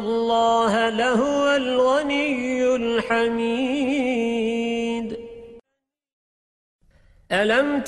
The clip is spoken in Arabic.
الله لهو الغني الحميد. ألم